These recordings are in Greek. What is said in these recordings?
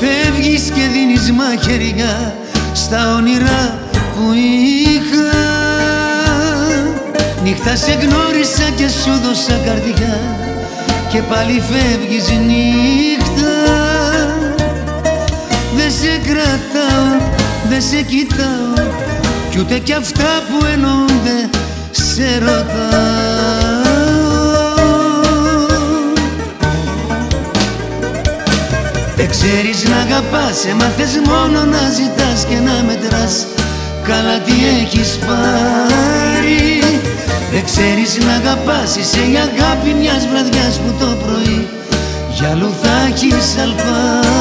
Φεύγεις και δίνεις μαχαιριά στα όνειρα που είχα. Νύχτα σε γνώρισα και σου δώσα καρδιά και πάλι φεύγεις νύχτα. Δεν σε κρατάω, δεν σε κοιτάω κι ούτε κι αυτά που εννοούνται σε ρωτάω Δεν ξέρεις να αγαπάς, έμαθες μόνο να ζητάς και να μετράς. Καλά τι έχεις πάρει. Δεν ξέρεις να αγαπάς, είσαι η αγάπη μιας βραδιάς που το πρωί. Για αλλού θα έχεις αλπάρει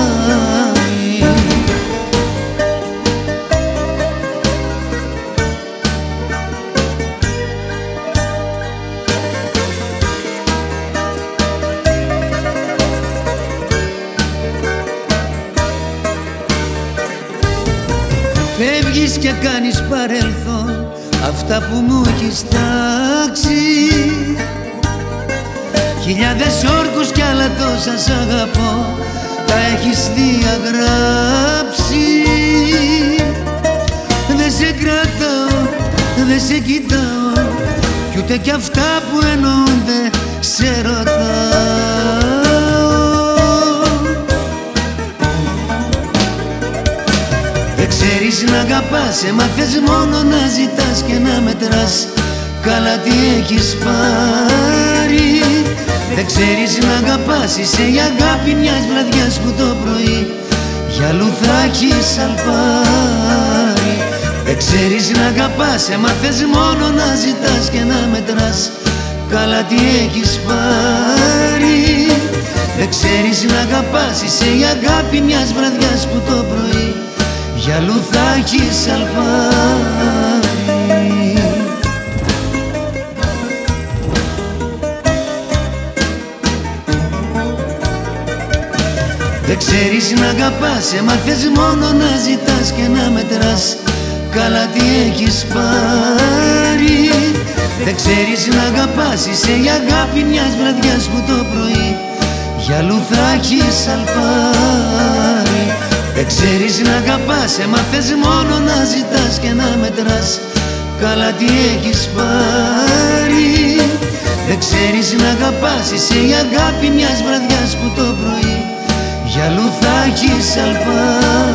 Φεύγεις και κάνεις παρελθόν αυτά που μου έχεις τάξει. Χιλιάδες όρκους κι άλλα τόσα σ' αγαπώ τα έχεις διαγράψει. Δεν σε κρατάω, δεν σε κοιτάω κι ούτε κι αυτά που εννοούνται σε ρωτάω ξέρεις να αγαπάς, έμαθες μόνο να ζητάς και να μετράς. Καλά τι έχεις πάρει. Δεν ξέρεις να αγαπάς, είσαι η αγάπη μιας βραδιάς που το πρωί Για αλλού θα έχεις αλπάρει Δεν ξέρεις να αγαπάς, έμαθες μόνο να ζητάς και να μετράς. Καλά τι έχεις πάρει. Δεν ξέρεις να αγαπάς, είσαι η αγάπη μιας βραδιάς που το πρωί για αλλού θα έχεις αλπάρει Δεν ξέρεις να αγαπάς, έμαθες μόνο να ζητάς και να μετράς. Καλά τι έχεις πάρει. Δεν ξέρεις να αγαπάς, είσαι η αγάπη μιας βραδιάς που το πρωί. Για αλλού θα έχεις αλπάρει δεν ξέρεις να αγαπάς, έμαθες μόνο να ζητάς και να μετράς. Καλά τι έχεις πάρει. Δεν ξέρεις να αγαπάς, είσαι η αγάπη μιας βραδιάς που το πρωί Για αλλού θα έχεις αλπάρει